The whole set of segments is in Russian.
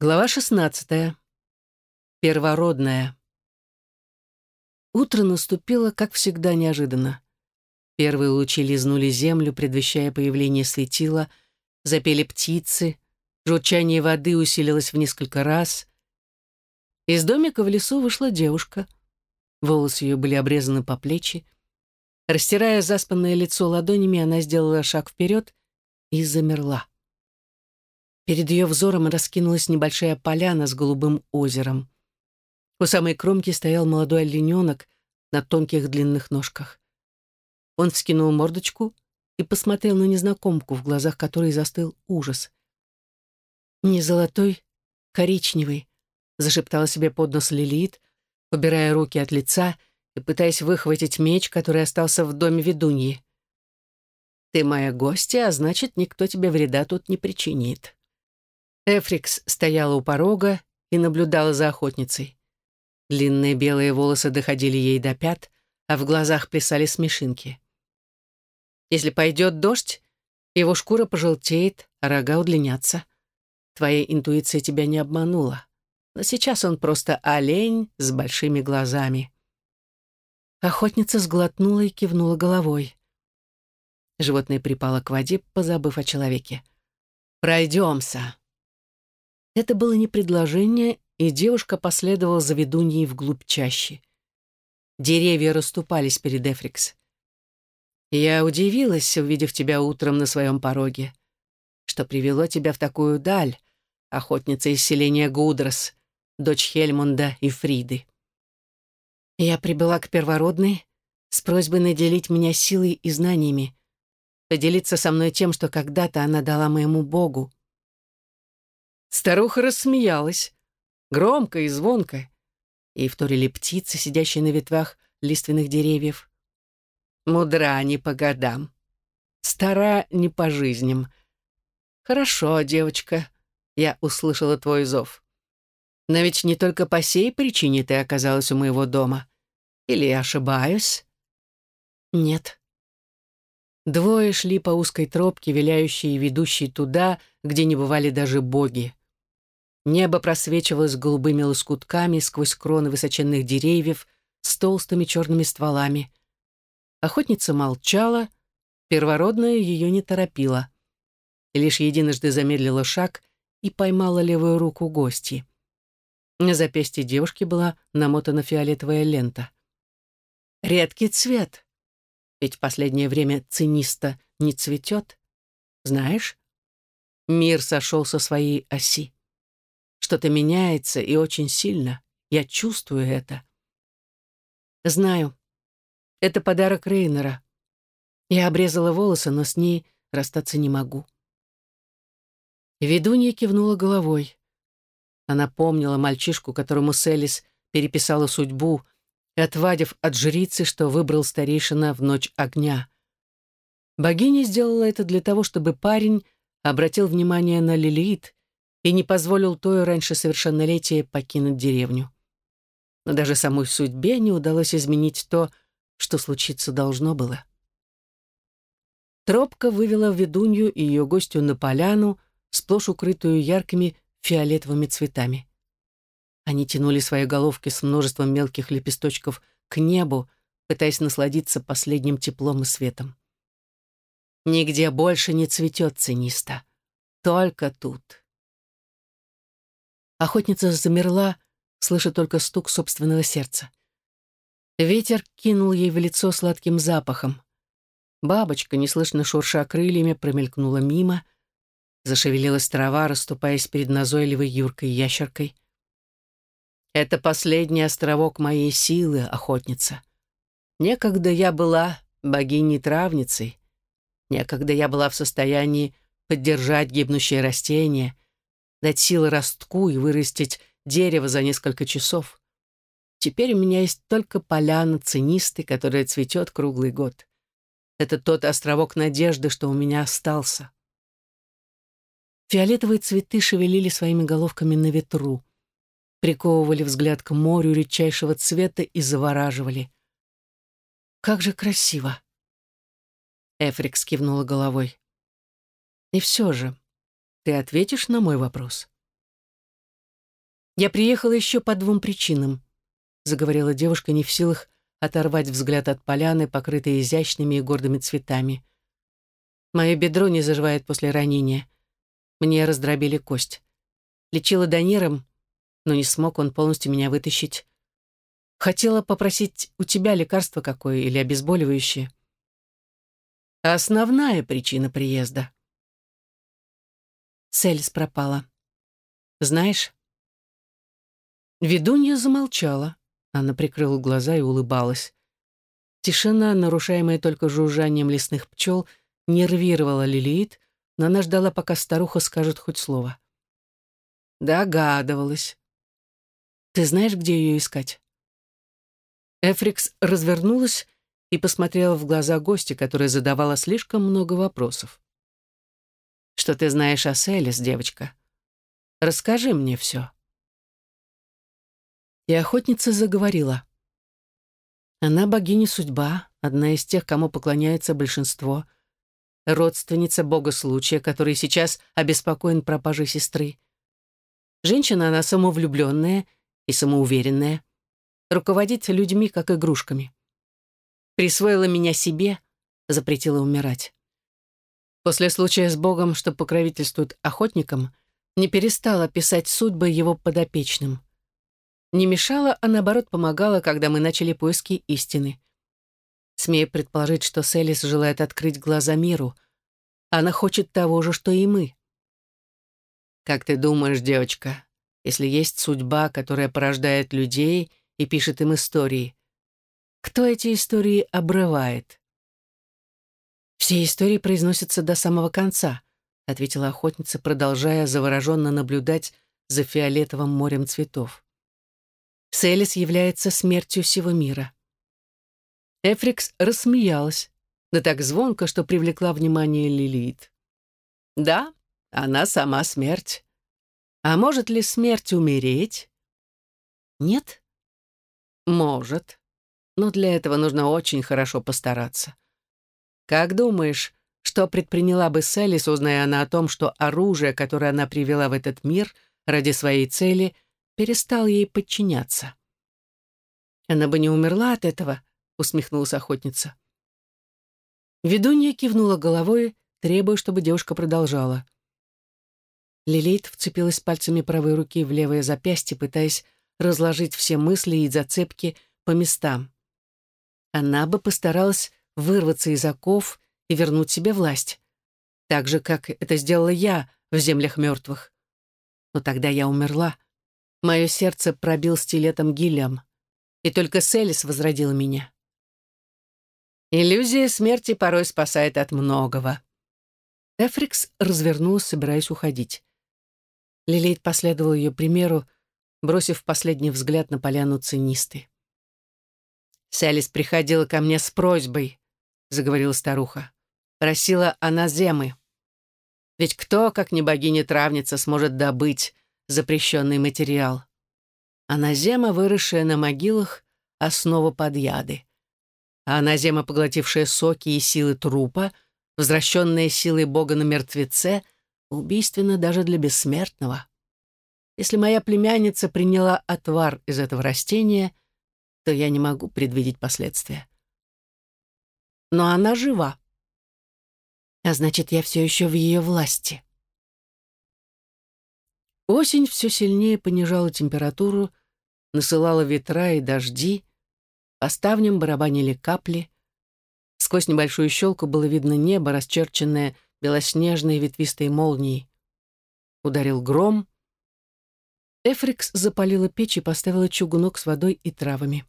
Глава 16. Первородная. Утро наступило, как всегда, неожиданно. Первые лучи лизнули землю, предвещая появление светила, запели птицы, журчание воды усилилось в несколько раз. Из домика в лесу вышла девушка. Волосы ее были обрезаны по плечи. Растирая заспанное лицо ладонями, она сделала шаг вперед и замерла. Перед ее взором раскинулась небольшая поляна с голубым озером. У самой кромки стоял молодой олененок на тонких длинных ножках. Он вскинул мордочку и посмотрел на незнакомку, в глазах которой застыл ужас. «Не золотой, коричневый», — зашептала себе под нос Лилит, убирая руки от лица и пытаясь выхватить меч, который остался в доме ведуньи. «Ты моя гостья, а значит, никто тебе вреда тут не причинит». Эфрикс стояла у порога и наблюдала за охотницей. Длинные белые волосы доходили ей до пят, а в глазах плясали смешинки. Если пойдет дождь, его шкура пожелтеет, а рога удлинятся. Твоя интуиция тебя не обманула. Но сейчас он просто олень с большими глазами. Охотница сглотнула и кивнула головой. Животное припало к воде, позабыв о человеке. «Пройдемся», это было не предложение, и девушка последовала за ведуньей вглубь чащи. Деревья расступались перед Эфрикс. «Я удивилась, увидев тебя утром на своем пороге. Что привело тебя в такую даль, охотница из селения Гудрос, дочь Хельмунда и Фриды?» Я прибыла к первородной с просьбой наделить меня силой и знаниями, поделиться со мной тем, что когда-то она дала моему богу, Старуха рассмеялась, громко и звонко, и вторили птицы, сидящие на ветвях лиственных деревьев. Мудра не по годам, стара не по жизням. Хорошо, девочка, я услышала твой зов. Но ведь не только по сей причине ты оказалась у моего дома. Или я ошибаюсь? Нет. Двое шли по узкой тропке, виляющей и ведущей туда, где не бывали даже боги. Небо просвечивалось голубыми лоскутками сквозь кроны высоченных деревьев с толстыми черными стволами. Охотница молчала, первородная ее не торопила. Лишь единожды замедлила шаг и поймала левую руку гости. На запястье девушки была намотана фиолетовая лента. Редкий цвет. Ведь в последнее время циниста не цветет. Знаешь, мир сошел со своей оси. Что-то меняется и очень сильно. Я чувствую это. Знаю. Это подарок Рейнера. Я обрезала волосы, но с ней расстаться не могу. Ведунья кивнула головой. Она помнила мальчишку, которому Селис переписала судьбу, отвадив от жрицы, что выбрал старейшина в ночь огня. Богиня сделала это для того, чтобы парень обратил внимание на Лилит и не позволил той раньше совершеннолетия покинуть деревню. Но даже самой судьбе не удалось изменить то, что случиться должно было. Тропка вывела ведунью и ее гостю на поляну, сплошь укрытую яркими фиолетовыми цветами. Они тянули свои головки с множеством мелких лепесточков к небу, пытаясь насладиться последним теплом и светом. Нигде больше не цветет циниста. Только тут. Охотница замерла, слыша только стук собственного сердца. Ветер кинул ей в лицо сладким запахом. Бабочка, неслышно шурша крыльями, промелькнула мимо. Зашевелилась трава, расступаясь перед назойливой юркой ящеркой. «Это последний островок моей силы, охотница. Некогда я была богиней-травницей. Некогда я была в состоянии поддержать гибнущие растения — дать силы ростку и вырастить дерево за несколько часов. Теперь у меня есть только поляна цинисты, которая цветет круглый год. Это тот островок надежды, что у меня остался. Фиолетовые цветы шевелили своими головками на ветру, приковывали взгляд к морю редчайшего цвета и завораживали. «Как же красиво!» Эфрикс кивнула головой. «И все же, ты ответишь на мой вопрос?» «Я приехала еще по двум причинам», — заговорила девушка, не в силах оторвать взгляд от поляны, покрытой изящными и гордыми цветами. «Мое бедро не заживает после ранения. Мне раздробили кость. Лечила Даниром, но не смог он полностью меня вытащить. Хотела попросить у тебя лекарство какое или обезболивающее. Основная причина приезда. Селис пропала. Знаешь? Ведунья замолчала. Она прикрыла глаза и улыбалась. Тишина, нарушаемая только жужжанием лесных пчел, нервировала Лилит, но она ждала, пока старуха скажет хоть слово. Догадывалась. Ты знаешь, где ее искать? Эфрикс развернулась и посмотрела в глаза гостя, которая задавала слишком много вопросов. «Что ты знаешь о Селис, девочка? Расскажи мне все». И охотница заговорила. Она богиня судьба, одна из тех, кому поклоняется большинство, родственница бога случая, который сейчас обеспокоен пропажей сестры. Женщина она самовлюбленная и самоуверенная, руководит людьми как игрушками. Присвоила меня себе, запретила умирать. После случая с Богом, что покровительствует охотникам, не перестала писать судьбы его подопечным. Не мешала, а наоборот помогала, когда мы начали поиски истины. Смею предположить, что Селис желает открыть глаза миру. Она хочет того же, что и мы. Как ты думаешь, девочка, если есть судьба, которая порождает людей и пишет им истории, кто эти истории обрывает? Все истории произносятся до самого конца, ответила охотница, продолжая завороженно наблюдать за фиолетовым морем цветов. Селис является смертью всего мира. Эфрикс рассмеялась, да так звонко, что привлекла внимание Лилит. Да, она сама смерть. А может ли смерть умереть? Нет? Может. Но для этого нужно очень хорошо постараться. Как думаешь, что предприняла бы Селис, узная она о том, что оружие, которое она привела в этот мир ради своей цели, перестало ей подчиняться? Она бы не умерла от этого, усмехнулась охотница. Ведунья кивнула головой, требуя, чтобы девушка продолжала. Лилит вцепилась пальцами правой руки в левое запястье, пытаясь разложить все мысли и зацепки по местам. Она бы постаралась вырваться из оков и вернуть себе власть, так же, как это сделала я в землях мертвых. Но тогда я умерла. Мое сердце пробил стилетом гилем, и только Селис возродила меня. Иллюзия смерти порой спасает от многого. Эфрикс развернулся, собираясь уходить. Лилит последовал ее примеру, бросив последний взгляд на поляну цинисты. «Селис приходила ко мне с просьбой», — заговорила старуха. «Просила она земы. Ведь кто, как не богиня-травница, сможет добыть запрещенный материал? А назема, выросшая на могилах, основа подъяды. А назема, поглотившая соки и силы трупа, возвращенная силой Бога на мертвеце — убийственно даже для бессмертного. Если моя племянница приняла отвар из этого растения, то я не могу предвидеть последствия. Но она жива. А значит, я все еще в ее власти. Осень все сильнее понижала температуру, насылала ветра и дожди, по ставням барабанили капли. Сквозь небольшую щелку было видно небо, расчерченное белоснежной ветвистой молнией. Ударил гром. Эфрикс запалила печь и поставила чугунок с водой и травами.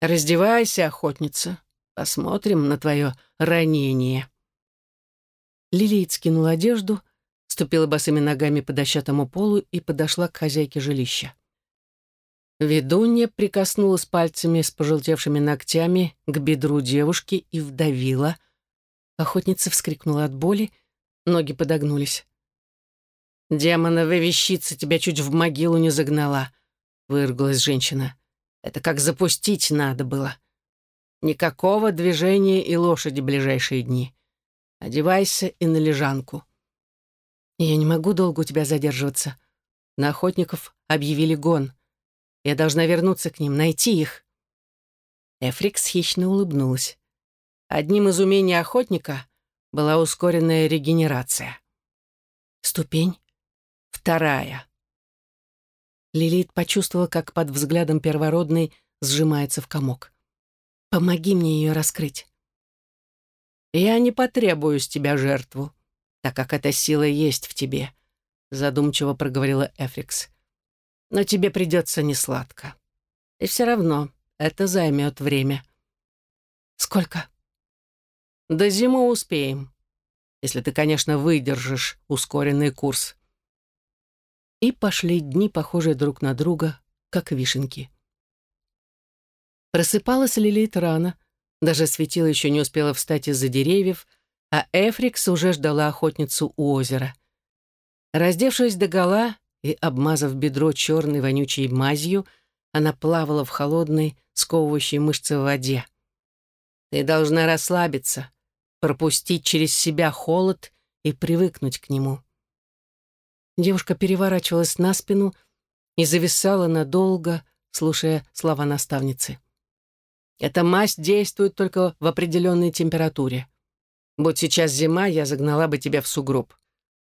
«Раздевайся, охотница. Посмотрим на твое ранение». Лилит скинула одежду, ступила босыми ногами по дощатому полу и подошла к хозяйке жилища. Ведунья прикоснулась пальцами с пожелтевшими ногтями к бедру девушки и вдавила — Охотница вскрикнула от боли, ноги подогнулись. «Демоновая вещица тебя чуть в могилу не загнала», — выргалась женщина. «Это как запустить надо было. Никакого движения и лошади ближайшие дни. Одевайся и на лежанку». «Я не могу долго у тебя задерживаться. На охотников объявили гон. Я должна вернуться к ним, найти их. Эфрикс хищно улыбнулась. Одним из умений охотника была ускоренная регенерация. Ступень вторая. Лилит почувствовала, как под взглядом первородной сжимается в комок. «Помоги мне ее раскрыть». «Я не потребую с тебя жертву, так как эта сила есть в тебе», задумчиво проговорила Эфрикс. «Но тебе придется несладко. И все равно это займет время». «Сколько?» «До зимы успеем, если ты, конечно, выдержишь ускоренный курс». И пошли дни, похожие друг на друга, как вишенки. Просыпалась Лилит рано, даже светило еще не успела встать из-за деревьев, а Эфрикс уже ждала охотницу у озера. Раздевшись догола и обмазав бедро черной вонючей мазью, она плавала в холодной, сковывающей мышцы воде. «Ты должна расслабиться, пропустить через себя холод и привыкнуть к нему». Девушка переворачивалась на спину и зависала надолго, слушая слова наставницы. Эта мазь действует только в определенной температуре. Будь сейчас зима, я загнала бы тебя в сугроб.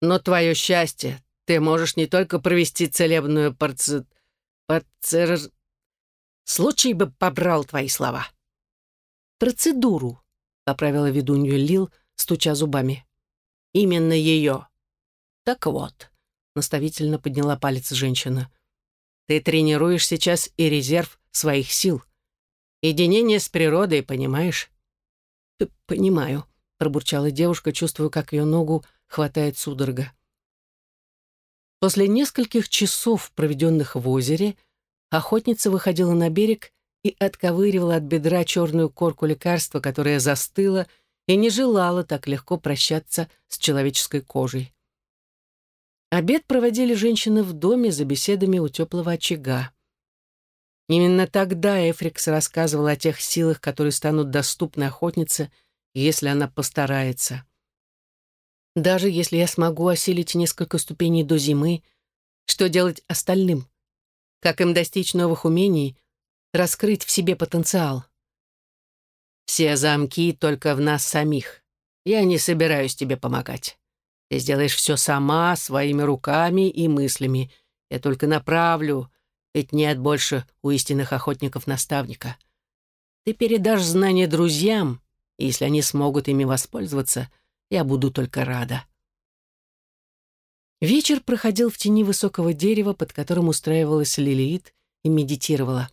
Но твое счастье, ты можешь не только провести целебную порци... порцер... Случай бы побрал твои слова. Процедуру, поправила ведунью Лил, стуча зубами. Именно ее. Так вот, наставительно подняла палец женщина. Ты тренируешь сейчас и резерв своих сил. Единение с природой, понимаешь? «Понимаю», — пробурчала девушка, чувствуя, как ее ногу хватает судорога. После нескольких часов, проведенных в озере, охотница выходила на берег и отковыривала от бедра черную корку лекарства, которая застыла и не желала так легко прощаться с человеческой кожей. Обед проводили женщины в доме за беседами у теплого очага. Именно тогда Эфрикс рассказывал о тех силах, которые станут доступны охотнице, если она постарается. Даже если я смогу осилить несколько ступеней до зимы, что делать остальным? Как им достичь новых умений, раскрыть в себе потенциал? Все замки только в нас самих. Я не собираюсь тебе помогать. Ты сделаешь все сама, своими руками и мыслями. Я только направлю, ведь нет больше у истинных охотников наставника. Ты передашь знания друзьям, и если они смогут ими воспользоваться, я буду только рада. Вечер проходил в тени высокого дерева, под которым устраивалась Лилит и медитировала.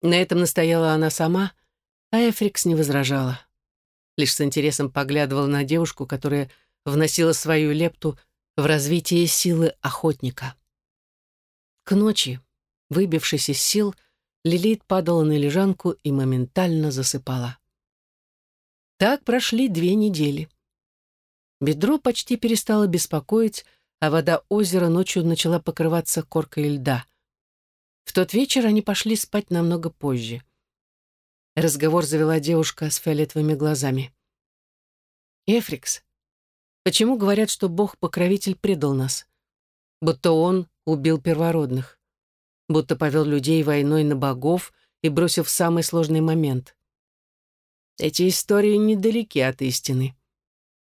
На этом настояла она сама, а Эфрикс не возражала. Лишь с интересом поглядывала на девушку, которая вносила свою лепту в развитие силы охотника. К ночи Выбившись из сил, Лилит падала на лежанку и моментально засыпала. Так прошли две недели. Бедро почти перестало беспокоить, а вода озера ночью начала покрываться коркой льда. В тот вечер они пошли спать намного позже. Разговор завела девушка с фиолетовыми глазами. «Эфрикс, почему говорят, что Бог-покровитель предал нас? Будто он убил первородных будто повел людей войной на богов и бросил в самый сложный момент. Эти истории недалеки от истины.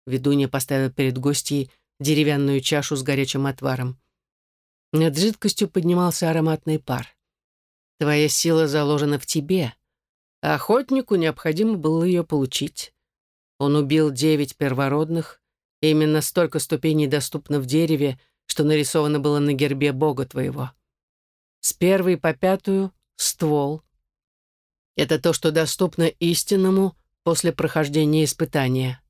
Ведунья поставила перед гостьей деревянную чашу с горячим отваром. Над жидкостью поднимался ароматный пар. Твоя сила заложена в тебе, а охотнику необходимо было ее получить. Он убил девять первородных, и именно столько ступеней доступно в дереве, что нарисовано было на гербе бога твоего. С первой по пятую — ствол. Это то, что доступно истинному после прохождения испытания.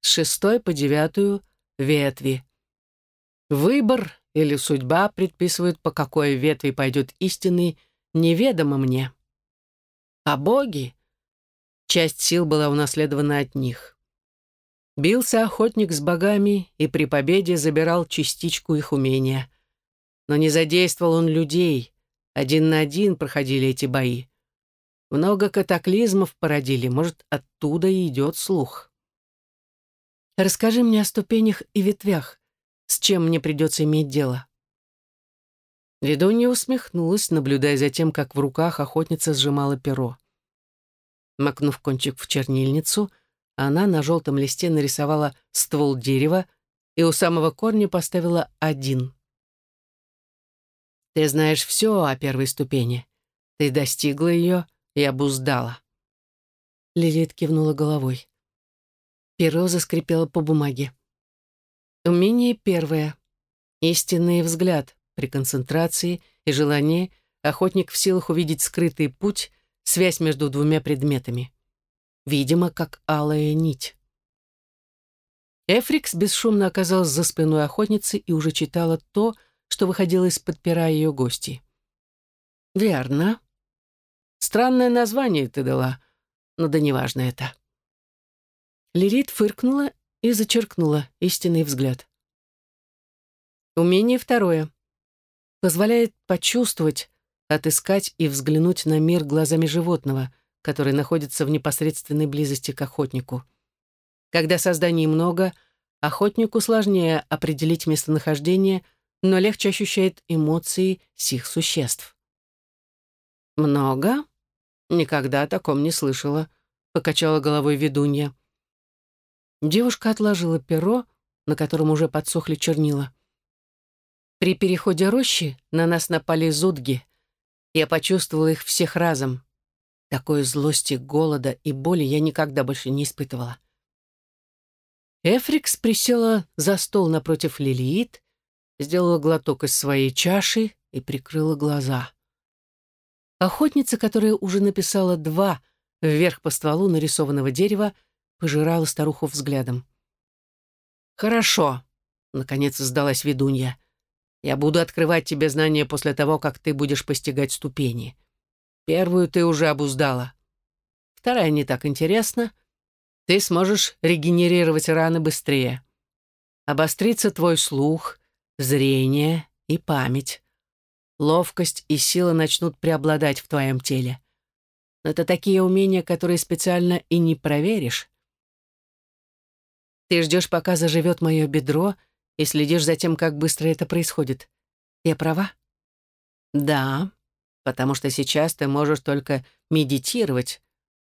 С шестой по девятую — ветви. Выбор или судьба предписывают, по какой ветви пойдет истинный, неведомо мне. А боги? Часть сил была унаследована от них. Бился охотник с богами и при победе забирал частичку их умения но не задействовал он людей. Один на один проходили эти бои. Много катаклизмов породили, может, оттуда и идет слух. Расскажи мне о ступенях и ветвях, с чем мне придется иметь дело. Ведунья усмехнулась, наблюдая за тем, как в руках охотница сжимала перо. Макнув кончик в чернильницу, она на желтом листе нарисовала ствол дерева и у самого корня поставила один. «Ты знаешь все о первой ступени. Ты достигла ее и обуздала». Лилит кивнула головой. Перо заскрипело по бумаге. Умение первое. Истинный взгляд при концентрации и желании охотник в силах увидеть скрытый путь, связь между двумя предметами. Видимо, как алая нить. Эфрикс бесшумно оказалась за спиной охотницы и уже читала то, что выходило из-под пера ее гостей. «Верно. Странное название ты дала, но да неважно это». Лилит фыркнула и зачеркнула истинный взгляд. Умение второе. Позволяет почувствовать, отыскать и взглянуть на мир глазами животного, который находится в непосредственной близости к охотнику. Когда созданий много, охотнику сложнее определить местонахождение, но легче ощущает эмоции сих существ. «Много? Никогда о таком не слышала», — покачала головой ведунья. Девушка отложила перо, на котором уже подсохли чернила. При переходе рощи на нас напали зудги. Я почувствовала их всех разом. Такой злости, голода и боли я никогда больше не испытывала. Эфрикс присела за стол напротив Лилиит, сделала глоток из своей чаши и прикрыла глаза. Охотница, которая уже написала два вверх по стволу нарисованного дерева, пожирала старуху взглядом. «Хорошо», — наконец сдалась ведунья. «Я буду открывать тебе знания после того, как ты будешь постигать ступени. Первую ты уже обуздала. Вторая не так интересна, ты сможешь регенерировать раны быстрее. Обострится твой слух, зрение и память. Ловкость и сила начнут преобладать в твоем теле. Это такие умения, которые специально и не проверишь. Ты ждешь, пока заживет мое бедро, и следишь за тем, как быстро это происходит. Я права? Да, потому что сейчас ты можешь только медитировать,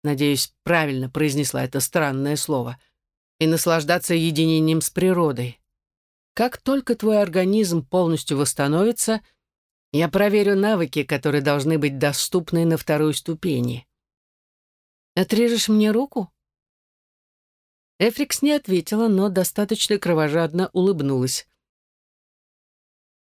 надеюсь, правильно произнесла это странное слово, и наслаждаться единением с природой. Как только твой организм полностью восстановится, я проверю навыки, которые должны быть доступны на второй ступени. Отрежешь мне руку? Эфрикс не ответила, но достаточно кровожадно улыбнулась.